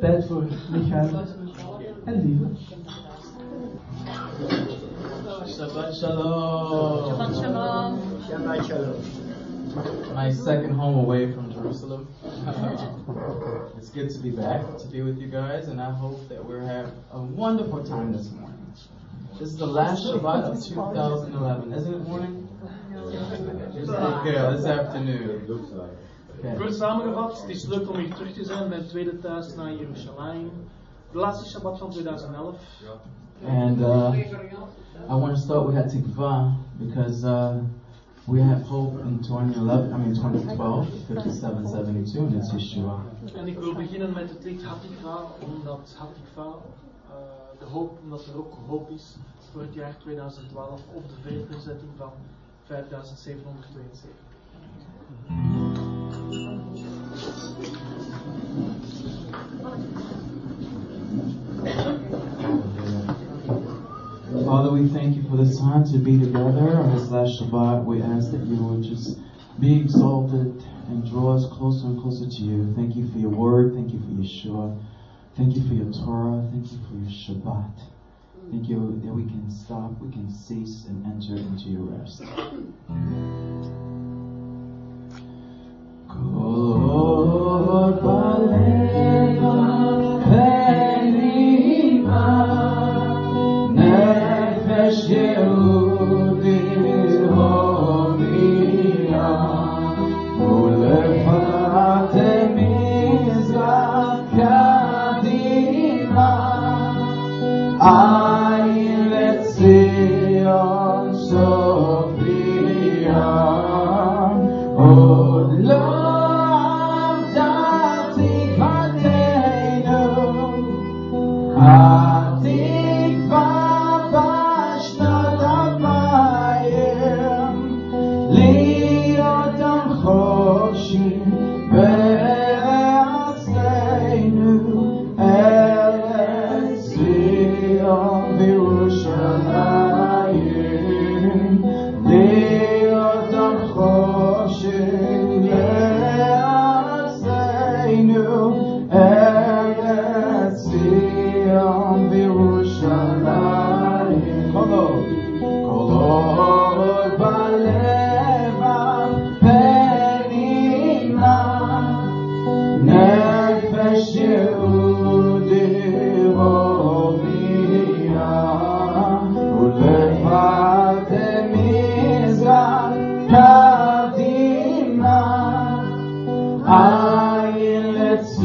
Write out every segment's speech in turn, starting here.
Tijd voor Michael en Lieve. Shabbat Shalom. Shabbat Shalom. Shabbat Shalom. My second home away from Jerusalem. it's good to be back, to be with you guys, and I hope that we're having a wonderful time this morning. This is the last Shabbat of 2011, isn't it morning? Okay, this afternoon. Kort samengevat, het is leuk om hier terug te zijn bij het tweede thuis naar Jeruzalem. De laatste Shabbat van 2011. And uh, I want to start with Hatikvah because uh, we have hope in 2011, I mean 2012, 5772, and it's Yeshua. En ik wil beginnen met het lied Hatikva, omdat Hatikva, uh, de hoop, omdat er ook hoop is voor het jaar 2012 op de verzetting van 5772. Father, we thank you for this time to be together on this last Shabbat. We ask that you would just be exalted and draw us closer and closer to you. Thank you for your word. Thank you for Yeshua. Thank you for your Torah. Thank you for your Shabbat. Thank you that we can stop, we can cease, and enter into your rest. Kol baleva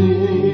see.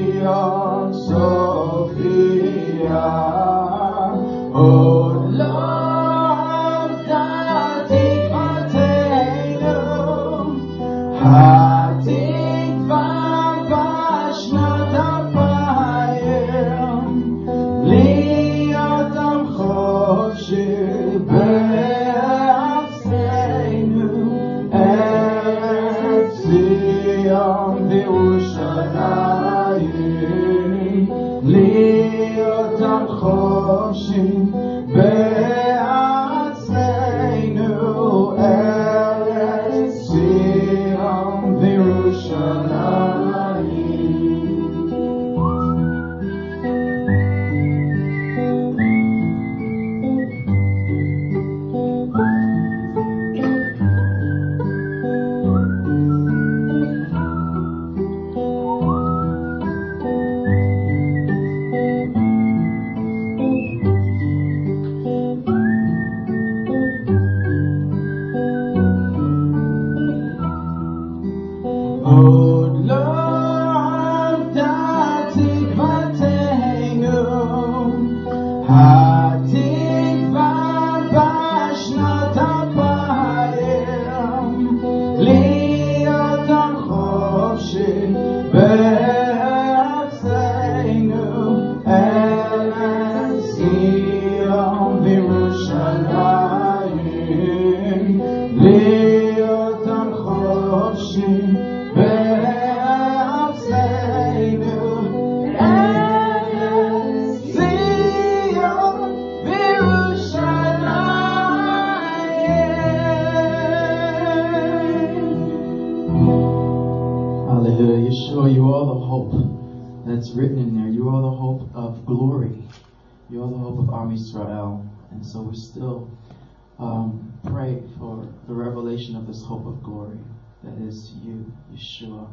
Hope of glory. That is to you, Yeshua,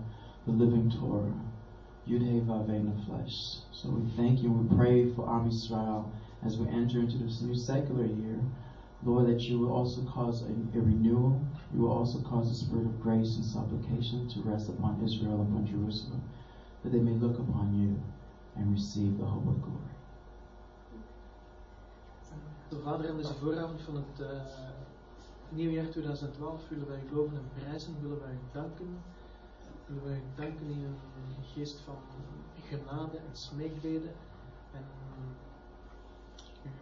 the living Torah. Yud Vav in the flesh. So we thank you and we pray for Am Israel as we enter into this new secular year. Lord, that you will also cause a, a, renewal. You will also cause a spirit of grace and supplication to rest upon Israel, and upon Jerusalem, that they may look upon you and receive the hope of glory. Vooravond van het uh, nieuwjaar 2012 willen wij loven en prijzen, willen wij danken. Willen wij danken in een geest van genade en smeekbeden en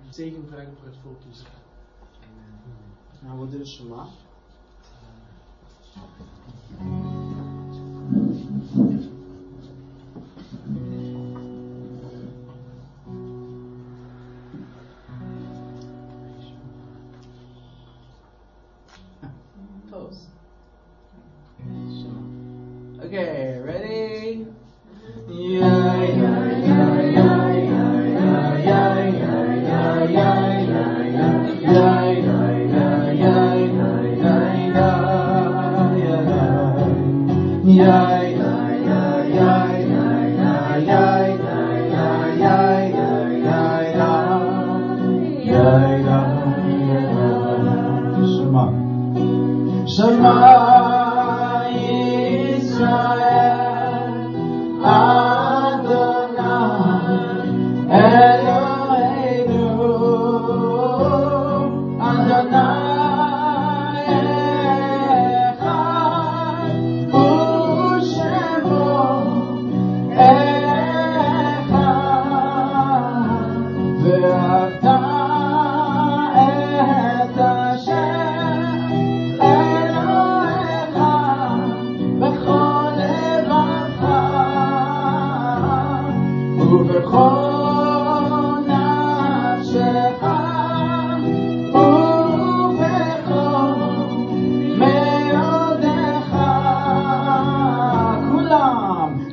uw zegen vragen voor het volk Israël. We'll do the Shema.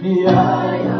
Yeah.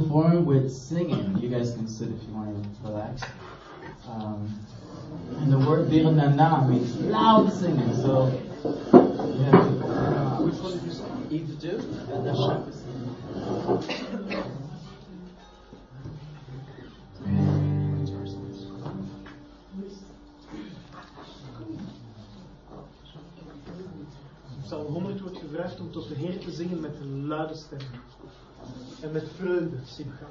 And to come before Him with singing. You guys can sit if you want to relax. Um, and the word biranana means loud singing. So to. Uh, which one did you say? Yivdu Hashem om tot de Heer te zingen met een luide stem. En met vreugde, simcha.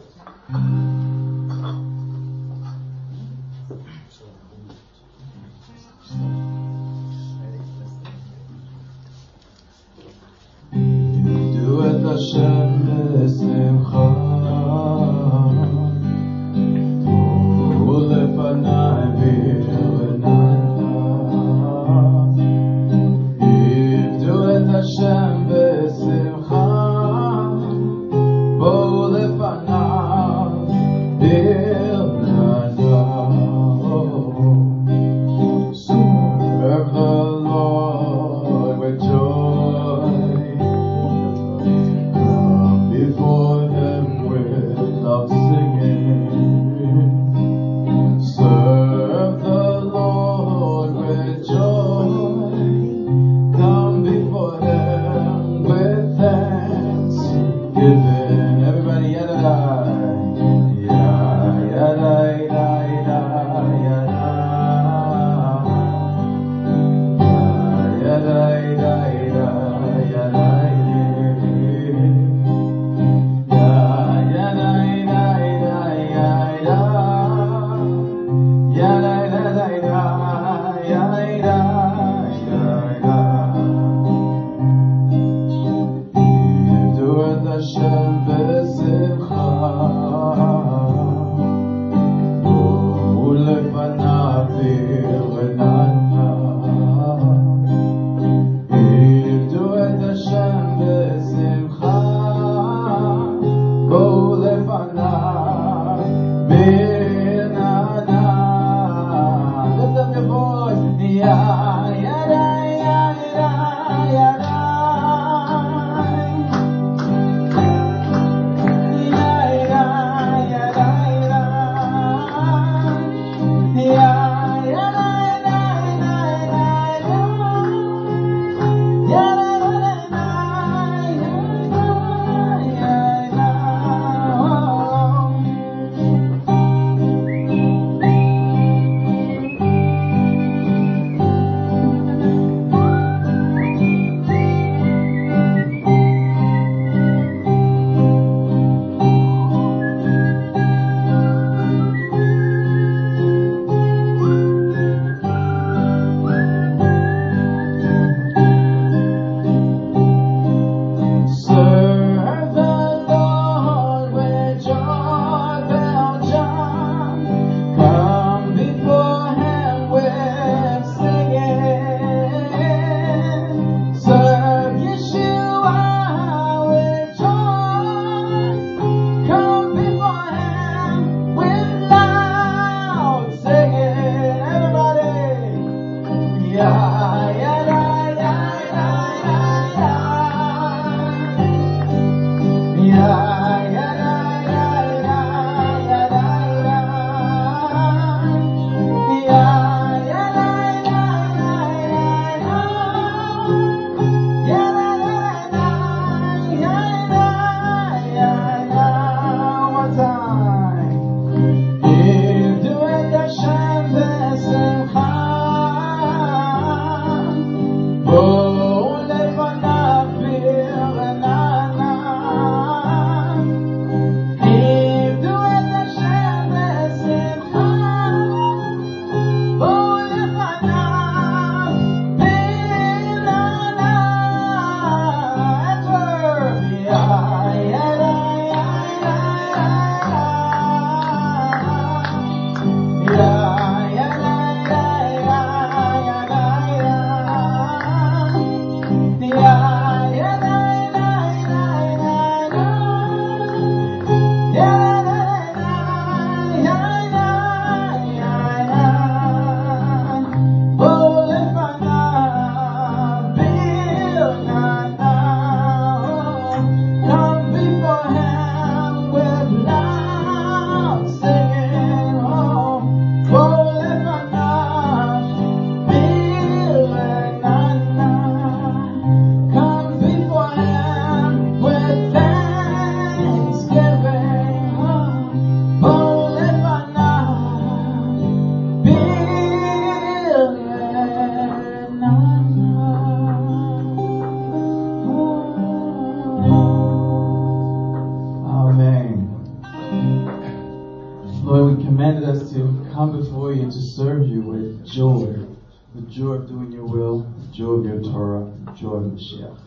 Joy of Mashiach.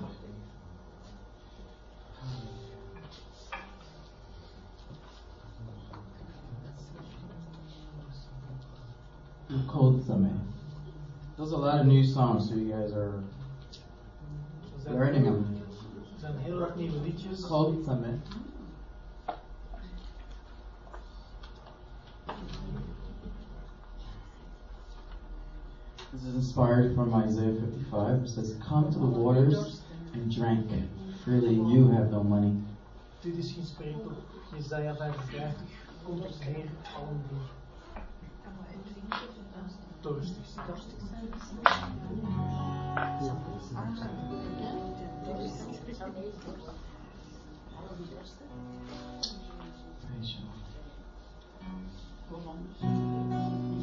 Kol Tzameh. There's a lot of new songs, so you guys are learning them. zijn heel wat nieuwe liedjes. Kol Tzameh. This is inspired from Isaiah 55. It says, Come to the waters and drink. It. Freely you have no money. Dit is geïnspireerd op Jesaja 55. Kom tot Heer, allen die dorstig zijn. Praise you.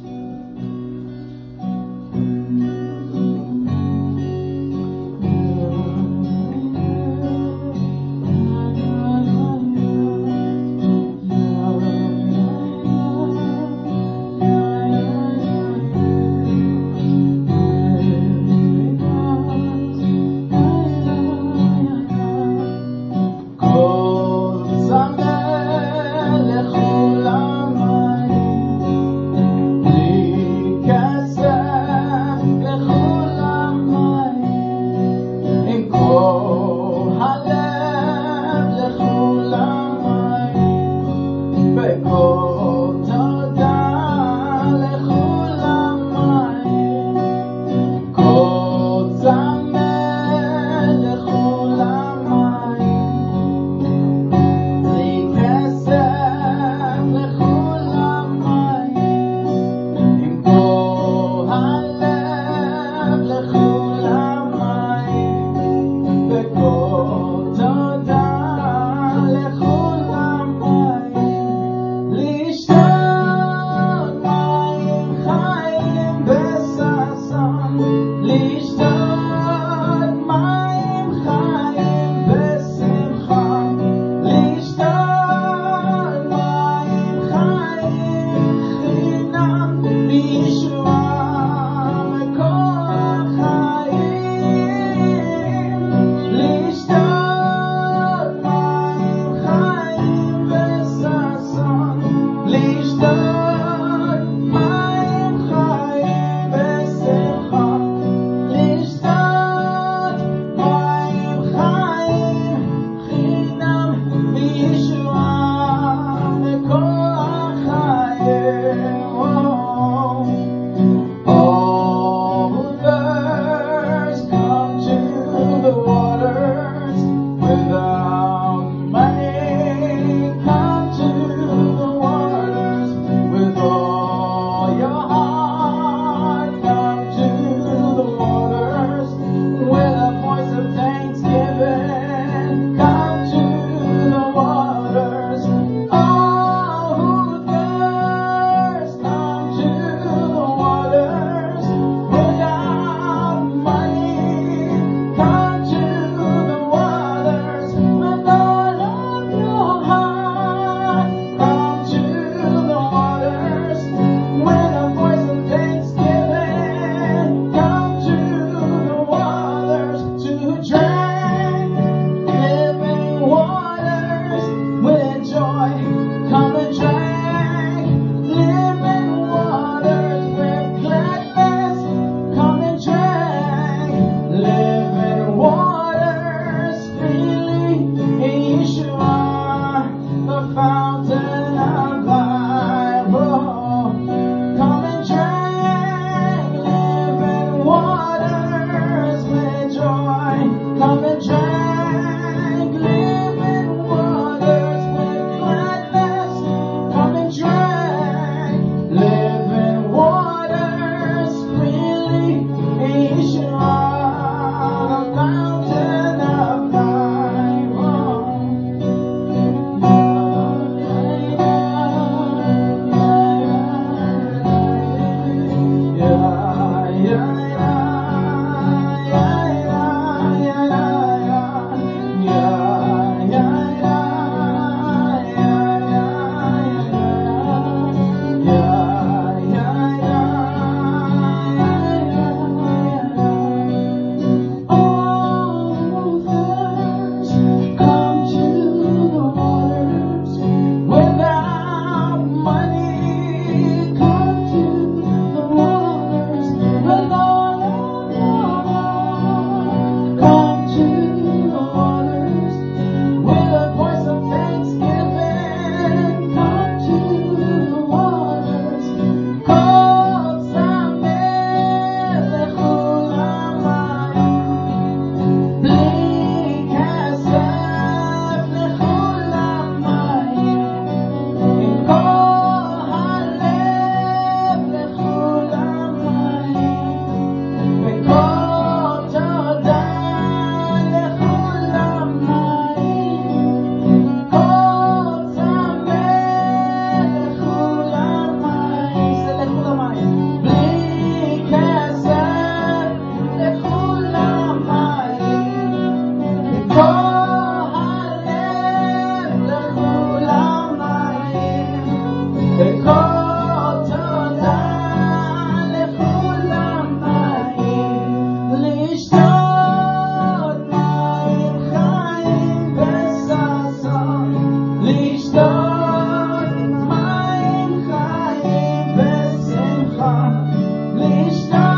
Yeshua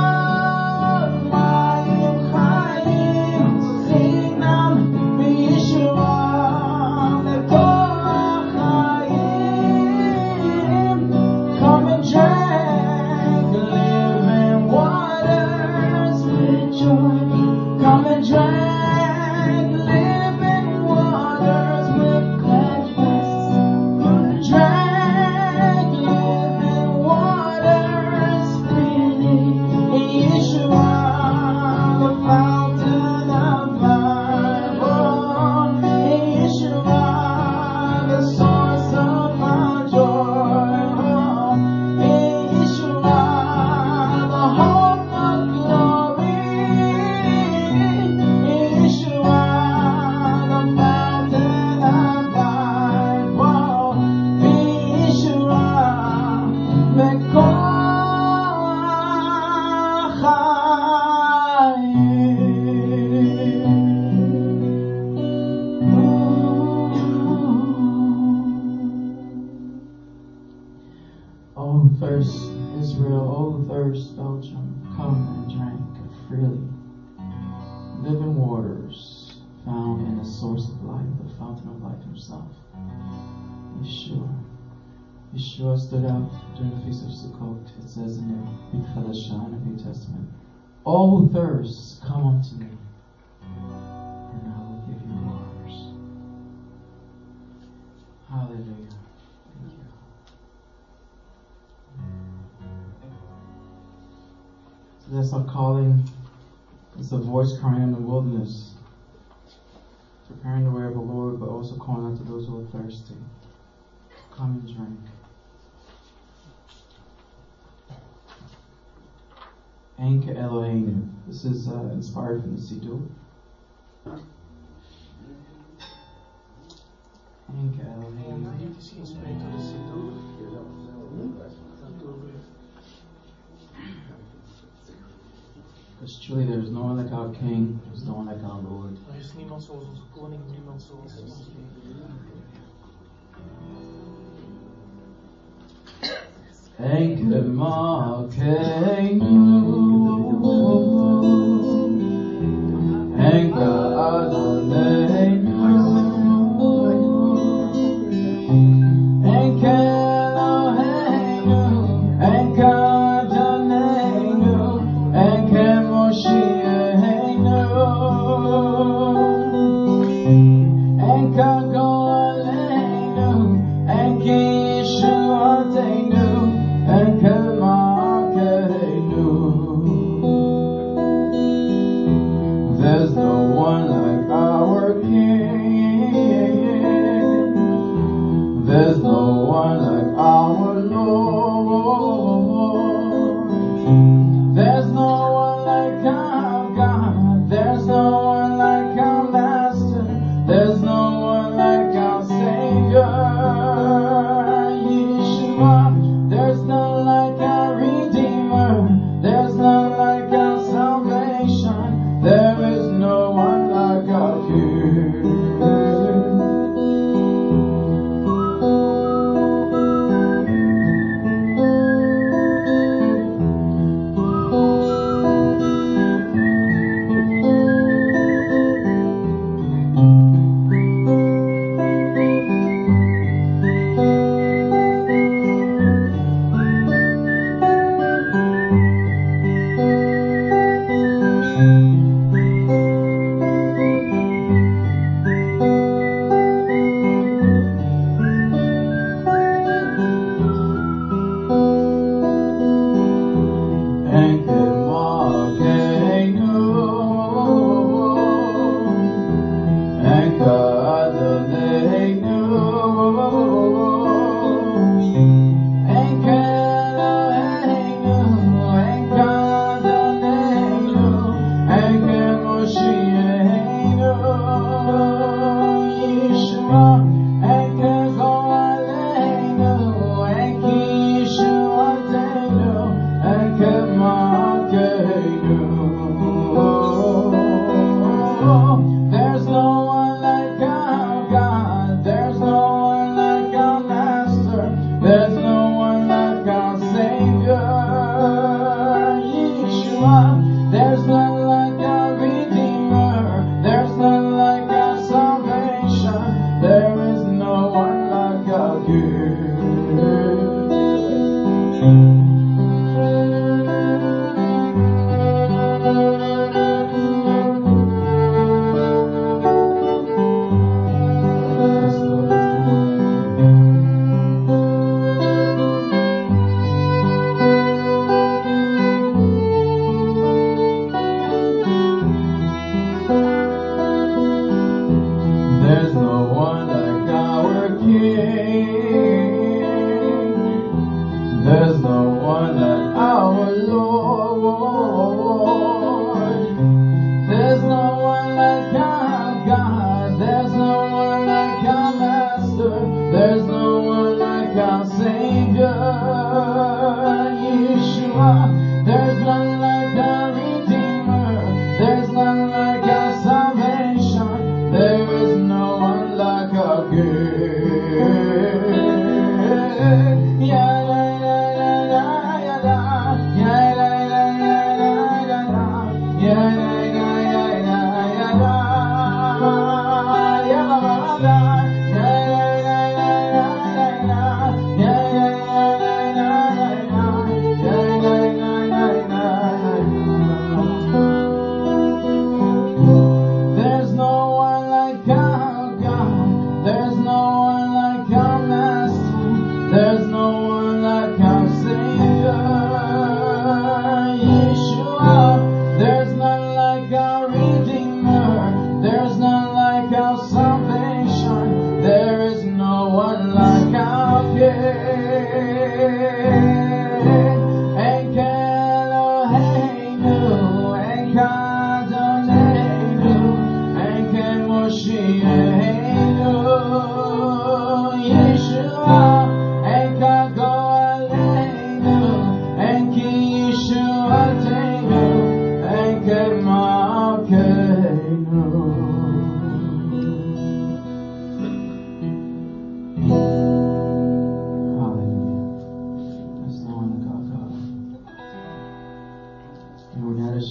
Brit in the New Testament, All who thirst, come unto me, and I will give you waters. Hallelujah. Thank you. So that's our calling. It's a voice crying in the wilderness, preparing the way of the Lord, but also calling out to those who are thirsty. Come and drink. Ein Keloheinu. This is uh, inspired from the Siddur. Ein Keloheinu. Because truly there is no one like our King, there is no one like our Lord. Er is niemand zoals. Enka Adonai.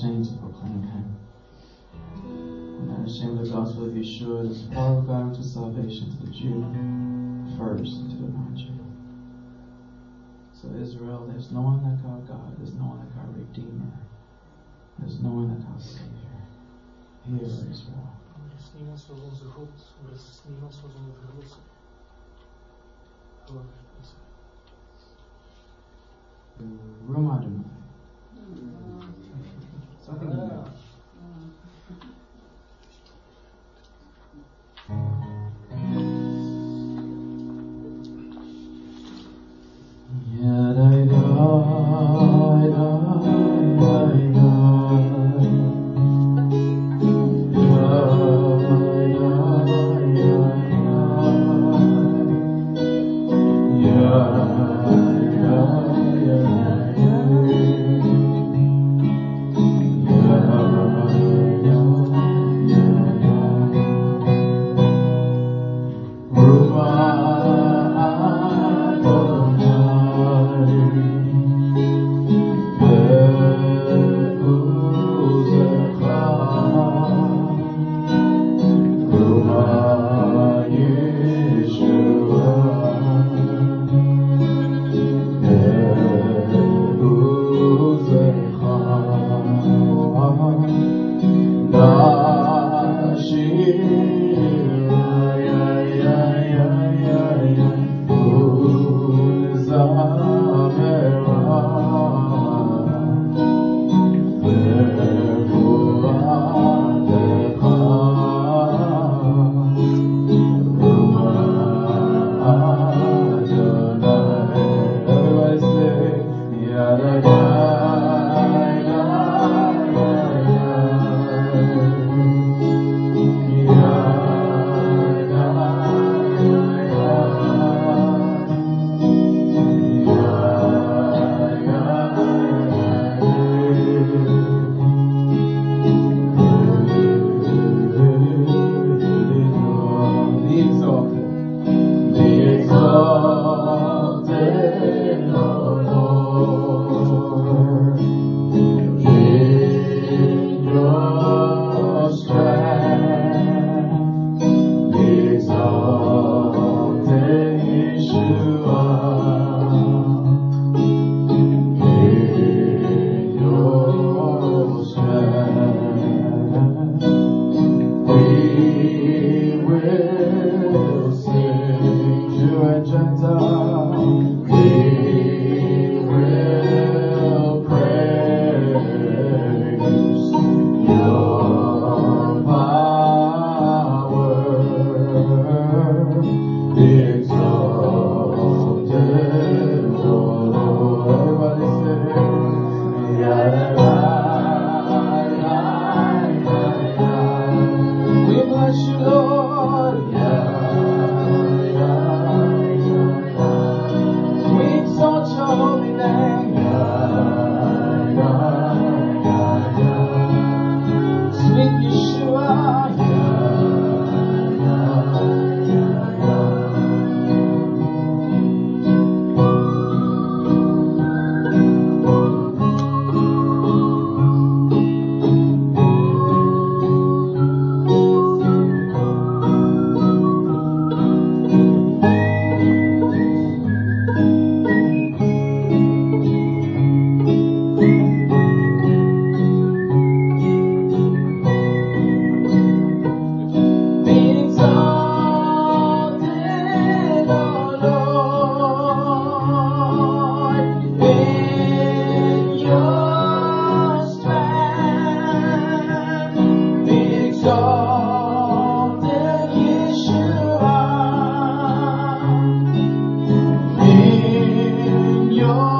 ashamed to proclaim him. We're not ashamed of the gospel of Yeshua, the power of God to salvation to the Jew first to the non-Jew. So Israel, there's no one like our God. There's no one like our Redeemer. There's no one like our Savior. Hear Israel. Разясни нас във onze Israël. Room Adonai. Señor.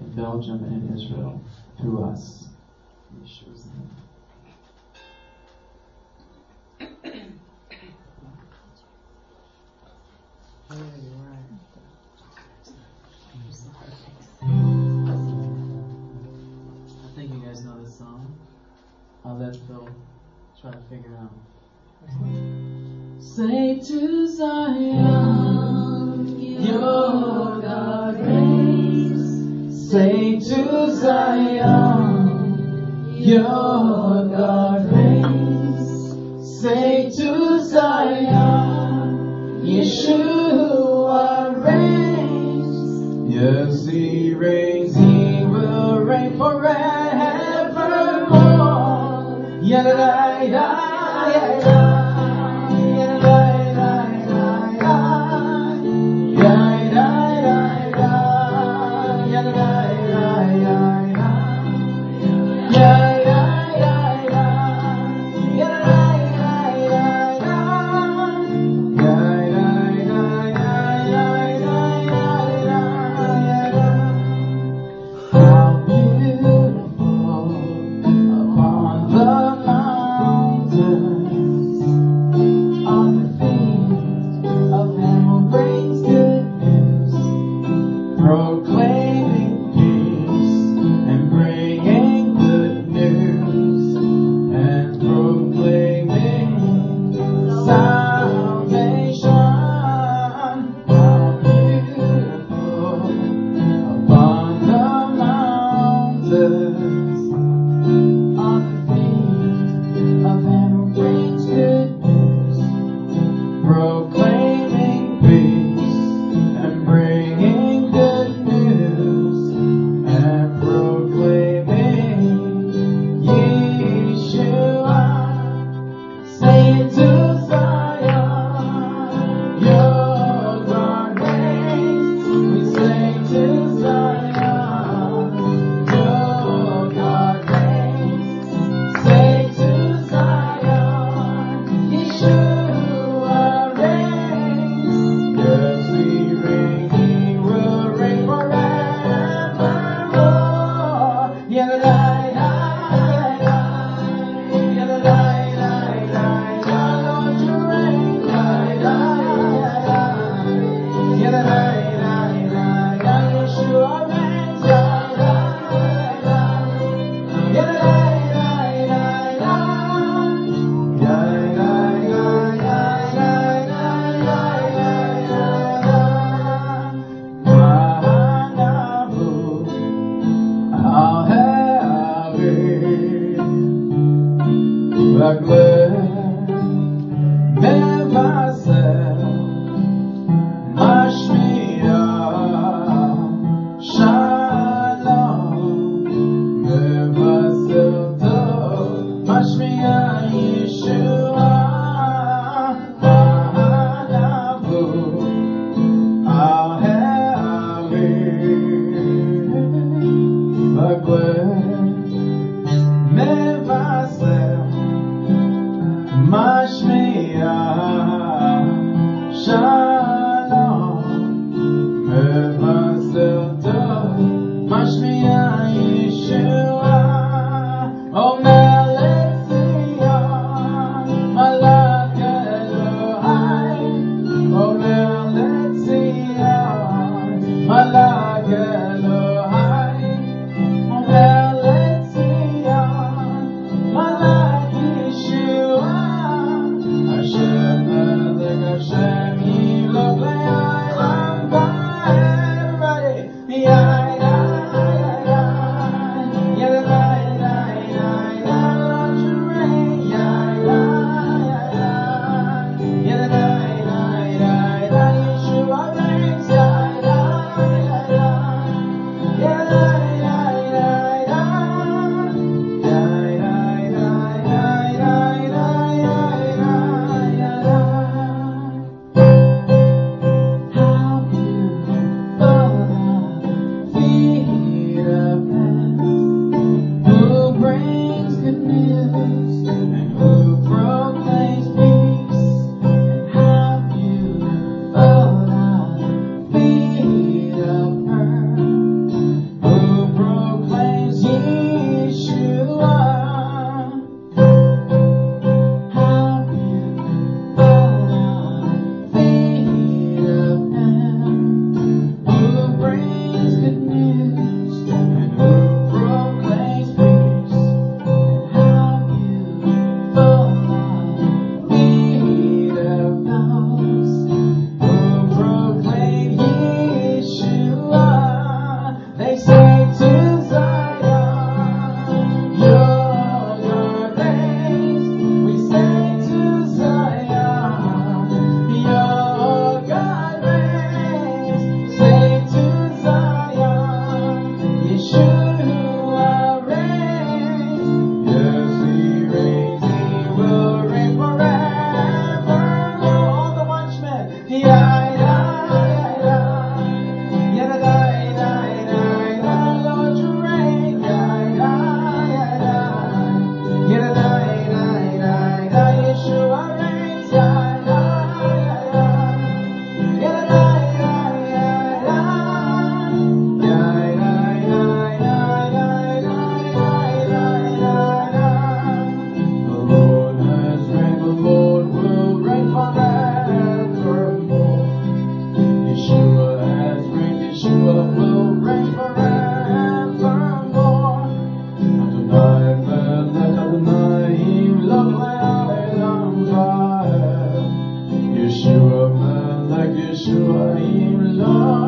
in Belgium and Israel through us. I think you guys know this song. I'll let Phil try to figure out. Say to Zion, your God. Say to Zion, your God reigns. Say to Zion, Yeshua reigns. Yes, he reigns, he will reign forevermore. Yeah, yeah, yeah. joy in love.